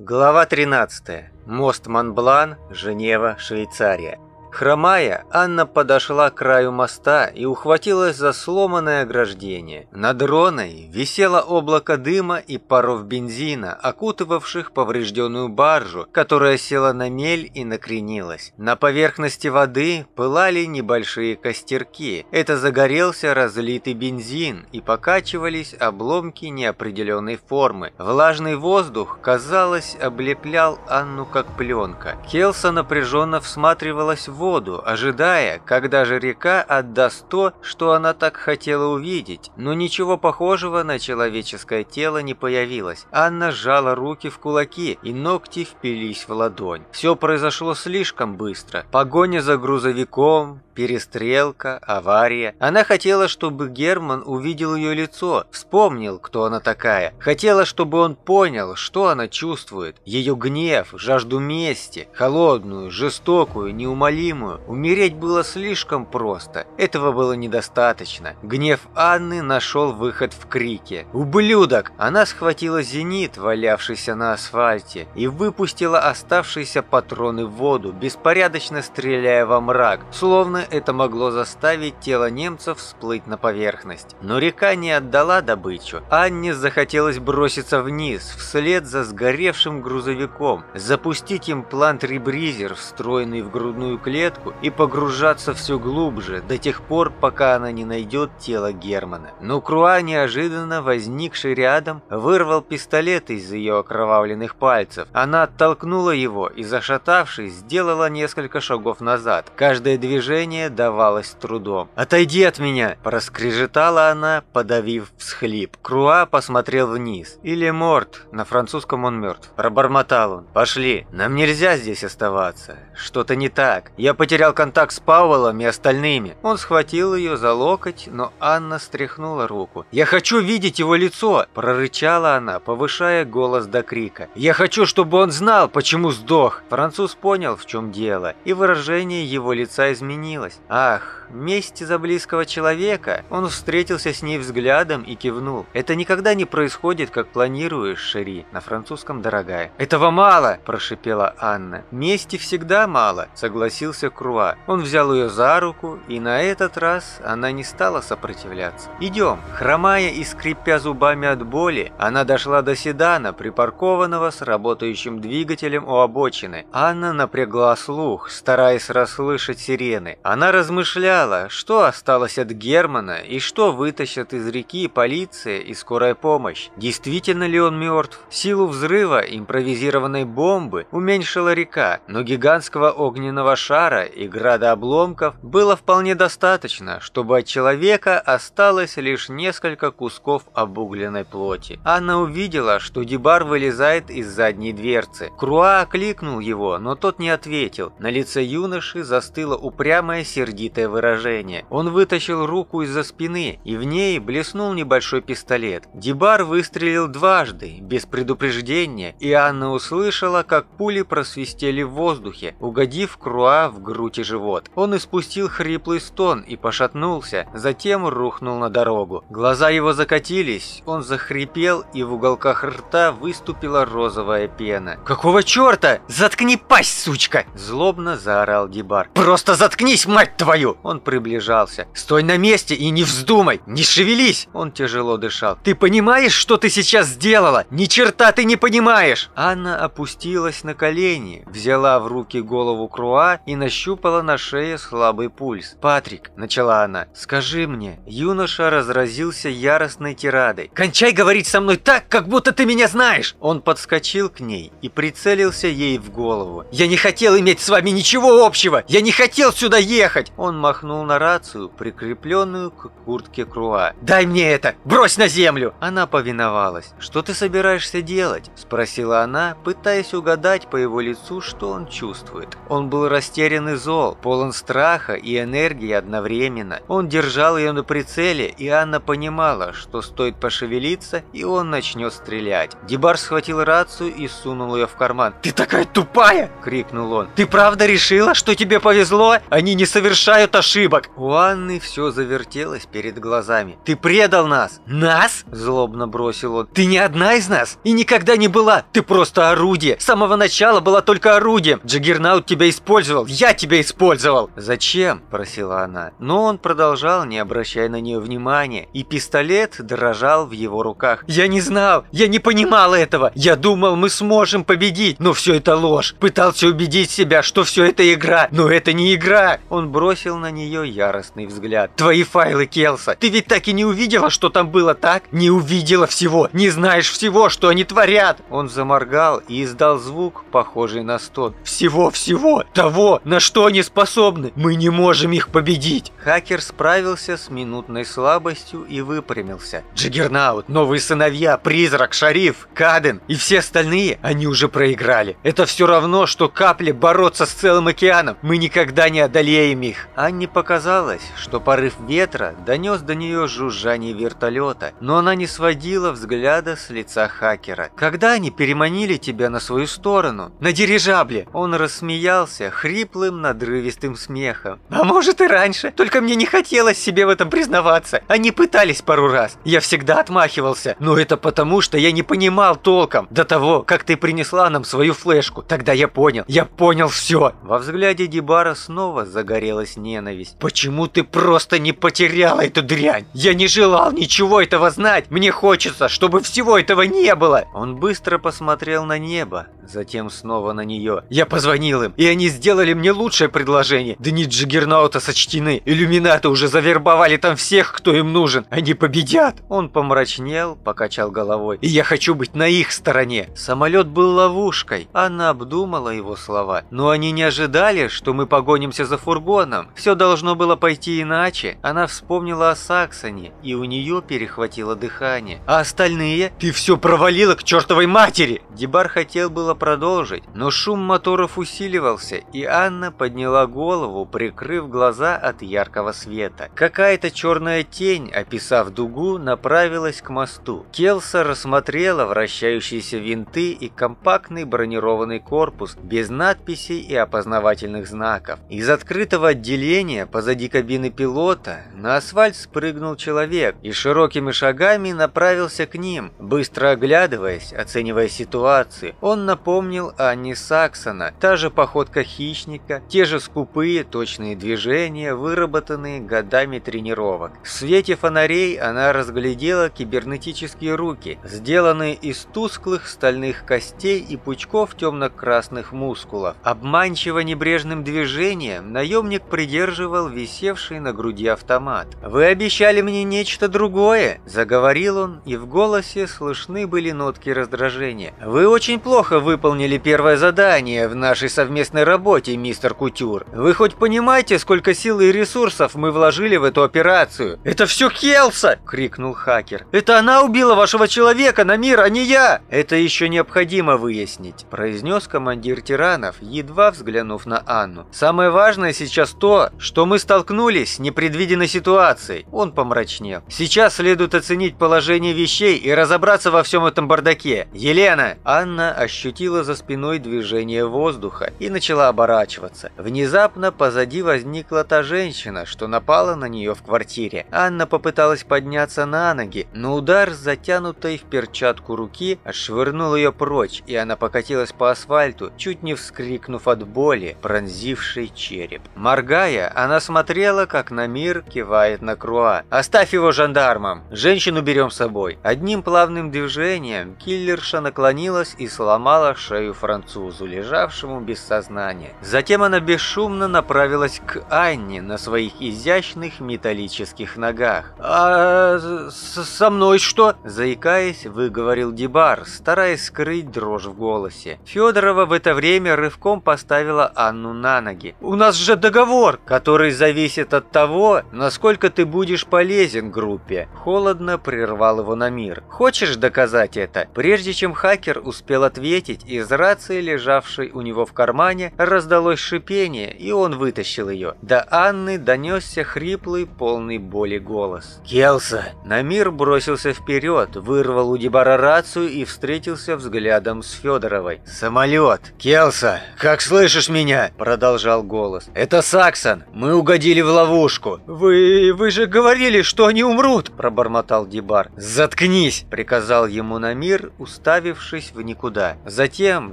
Глава 13. Мост Монблан, Женева, Швейцария. Хромая, Анна подошла к краю моста и ухватилась за сломанное ограждение. Над Роной висело облако дыма и паров бензина, окутывавших поврежденную баржу, которая села на мель и накренилась. На поверхности воды пылали небольшие костерки. Это загорелся разлитый бензин и покачивались обломки неопределенной формы. Влажный воздух, казалось, облеплял Анну как пленка. Келса напряженно всматривалась в воду, ожидая, когда же река отдаст то, что она так хотела увидеть, но ничего похожего на человеческое тело не появилось. Анна сжала руки в кулаки, и ногти впились в ладонь. Все произошло слишком быстро. Погоня за грузовиком, перестрелка, авария. Она хотела, чтобы Герман увидел ее лицо, вспомнил, кто она такая. Хотела, чтобы он понял, что она чувствует. Ее гнев, жажду мести, холодную, жестокую, неумолимую. Умереть было слишком просто. Этого было недостаточно. Гнев Анны нашел выход в крике. «Ублюдок!» Она схватила зенит, валявшийся на асфальте, и выпустила оставшиеся патроны в воду, беспорядочно стреляя во мрак, словно это могло заставить тело немцев всплыть на поверхность. Но река не отдала добычу. Анне захотелось броситься вниз, вслед за сгоревшим грузовиком, запустить им плант-ребризер, встроенный в грудную клетку, и погружаться все глубже, до тех пор, пока она не найдет тело Германа. Но Круа, неожиданно возникший рядом, вырвал пистолет из ее окровавленных пальцев. Она оттолкнула его и, зашатавшись, сделала несколько шагов назад. Каждое движение давалось трудом. «Отойди от меня!» – проскрежетала она, подавив всхлип. Круа посмотрел вниз. «Или морт, на французском он мертв». Пробормотал он. «Пошли, нам нельзя здесь оставаться. Что-то не так. Я потерял контакт с Пауэллом и остальными». Он схватил ее за локоть, но Анна стряхнула руку. «Я хочу видеть его лицо!» – прорычала она, повышая голос до крика. «Я хочу, чтобы он знал, почему сдох!» Француз понял, в чем дело, и выражение его лица изменилось. Ах, месть за близкого человека. Он встретился с ней взглядом и кивнул. Это никогда не происходит, как планируешь, Шери. На французском дорогая. Этого мало, прошипела Анна. Мести всегда мало, согласился Круа. Он взял ее за руку, и на этот раз она не стала сопротивляться. Идем. Хромая и скрипя зубами от боли, она дошла до седана, припаркованного с работающим двигателем у обочины. Анна напрягла слух, стараясь расслышать сирены. Она размышляла, что осталось от Германа и что вытащат из реки полиция и скорая помощь. Действительно ли он мертв? Силу взрыва импровизированной бомбы уменьшила река, но гигантского огненного шара и града обломков было вполне достаточно, чтобы от человека осталось лишь несколько кусков обугленной плоти. Анна увидела, что Дебар вылезает из задней дверцы. Круа окликнул его, но тот не ответил. На лице юноши застыла упрямая самое сердитое выражение. Он вытащил руку из-за спины, и в ней блеснул небольшой пистолет. Дебар выстрелил дважды, без предупреждения, и Анна услышала, как пули просвистели в воздухе, угодив Круа в грудь и живот. Он испустил хриплый стон и пошатнулся, затем рухнул на дорогу. Глаза его закатились, он захрипел, и в уголках рта выступила розовая пена. «Какого черта? Заткни пасть, сучка!» Злобно заорал Дебар. «Просто заткнись, мать твою!» Он приближался. «Стой на месте и не вздумай! Не шевелись!» Он тяжело дышал. «Ты понимаешь, что ты сейчас сделала? Ни черта ты не понимаешь!» Анна опустилась на колени, взяла в руки голову Круа и нащупала на шее слабый пульс. «Патрик», — начала она, — «скажи мне». Юноша разразился яростной тирадой. «Кончай говорить со мной так, как будто ты меня знаешь!» Он подскочил к ней и прицелился ей в голову. «Я не хотел иметь с вами ничего общего! Я не хотел сюда ехать!» ехать!» Он махнул на рацию, прикрепленную к куртке Круа. «Дай мне это! Брось на землю!» Она повиновалась. «Что ты собираешься делать?» Спросила она, пытаясь угадать по его лицу, что он чувствует. Он был растерян и зол, полон страха и энергии одновременно. Он держал ее на прицеле, и Анна понимала, что стоит пошевелиться, и он начнет стрелять. Дебар схватил рацию и сунул ее в карман. «Ты такая тупая!» – крикнул он. «Ты правда решила, что тебе повезло? Они не совершают ошибок!» У Анны все завертелось перед глазами. «Ты предал нас!» «Нас?» – злобно бросил он. «Ты не одна из нас и никогда не была! Ты просто орудие! С самого начала была только орудием! Джаггернаут тебя использовал! Я тебя использовал!» «Зачем?» – просила она. Но он продолжал, не обращая на нее внимания, и пистолет дрожал в его руках. «Я не знал! Я не понимал этого! Я думал, мы сможем победить, но все это ложь! Пытался убедить себя, что все это игра, но это не игра!» Он бросил на нее яростный взгляд. «Твои файлы, Келса! Ты ведь так и не увидела, что там было, так? Не увидела всего! Не знаешь всего, что они творят!» Он заморгал и издал звук, похожий на стон. «Всего-всего! Того, на что они способны! Мы не можем их победить!» Хакер справился с минутной слабостью и выпрямился. Джиггернаут, новые сыновья, призрак, шариф, Каден и все остальные, они уже проиграли. Это все равно, что капли бороться с целым океаном. Мы никогда не одолеем их. Анне показалось, что порыв ветра донес до нее жужжание вертолета, но она не сводила взгляда с лица хакера. Когда они переманили тебя на свою сторону? На дирижабле. Он рассмеялся хриплым, надрывистым смехом. А может и раньше, только мне не хотелось себе в этом признаваться. Они пытались пару раз. Я всегда отмахивался, но это потому, что я не понимал толком до того, как ты принесла нам свою флешку. Тогда я понял. Я понял все. Во взгляде Дебара снова загорелась ненависть. Почему ты просто не потеряла эту дрянь? Я не желал ничего этого знать. Мне хочется, чтобы всего этого не было. Он быстро посмотрел на небо, затем снова на нее. Я позвонил им, и они сделали мне лучшее предложение. Дни Джиггернаута сочтены. Иллюминаты уже завербовали там всех, кто им нужен. Они победят. Он помрачнел, покачал головой. И я хочу быть на их стороне. Самолет был ловушкой. Она обдумала его слова. Но они не ожидали, что мы погонимся за фургоном. Все должно было пойти иначе. Она вспомнила о Саксоне, и у нее перехватило дыхание. А остальные? Ты все провалила к чертовой матери! Дебар хотел было продолжить, но шум моторов усиливался, и Анна подняла голову, прикрыв глаза от яркого света. Какая-то черная тень, описав дугу, направилась к мосту. Келса рассмотрела вращающиеся винты и компактный бронированный корпус без надписей и опознавательных знаков. Из открытого отделения позади кабины пилота на асфальт спрыгнул человек и широкими шагами направился к ним, быстро оглядываясь, оценивая ситуацию. Он напомнил Анни Саксона, та же походка хищника, те же скупые точные движения, выработанные годами тренировок. В свете фонарей она разглядела кибернетические руки, сделанные из тусклых стальных костей и пучков темно-красных мускулов. Обманчиво небрежным движением наемник придерживал висевший на груди автомат. «Вы обещали мне нечто другое», – заговорил он, и в голосе слышны были нотки раздражения. «Вы очень плохо выполнили первое задание в нашей совместной работе, мистер Кутюр. Вы хоть понимаете, сколько сил и ресурсов мы вложили в эту операцию?» «Это все Келса!» – крикнул хакер. «Это она убила вашего человека на мир, а не я!» «Это еще необходимо выяснить», – произнес командир тиранов, едва взглянув на Анну. «Самое важное сейчас то, что мы столкнулись с непредвиденной ситуацией». Он помрачнел. «Сейчас следует оценить положение вещей и разобраться во всем этом бардаке. Елена!» Анна ощутила за спиной движение воздуха и начала оборачиваться. Внезапно позади возникла та женщина, что напала на нее в квартире. Анна попыталась подняться на ноги, но удар затянутой в перчатку руки отшвырнул ее прочь, и она покатилась по асфальту, чуть не вскрикнув от боли, пронзившей череп. Моргая, она смотрела, как на мир кивает на Круа. «Оставь его жандармам! Женщину берем с собой!» Одним плавным движением киллерша наклонилась и сломала шею французу, лежавшему без сознания. Затем она бесшумно направилась к Анне на своих изящных металлических ногах. «А со мной что?» Заикаясь, выговорил Дебар, стараясь скрыть дрожь в голосе. Федорова в это время рывком поставила Анну на ноги. «У нас же договор, который зависит от того, насколько ты будешь полезен группе». Холодно прервал его на мир. «Хочешь доказать это?» Прежде чем хакер успел ответить, из рации, лежавшей у него в кармане, раздалось послышалось шипение, и он вытащил ее. До Анны донесся хриплый, полный боли голос. «Келса!» Намир бросился вперед, вырвал у Дебара рацию и встретился взглядом с Федоровой. «Самолет! Келса! Как слышишь меня?» Продолжал голос. «Это Саксон! Мы угодили в ловушку!» «Вы... вы же говорили, что они умрут!» Пробормотал Дебар. «Заткнись!» Приказал ему Намир, уставившись в никуда. Затем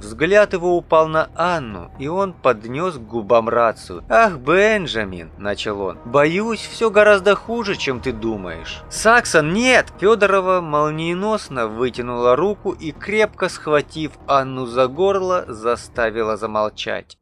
взгляд его упал на Анну, и он поднес к губам рацию. «Ах, Бенджамин!» – начал он. «Боюсь, все гораздо хуже, чем ты думаешь». «Саксон, нет!» Федорова молниеносно вытянула руку и, крепко схватив Анну за горло, заставила замолчать.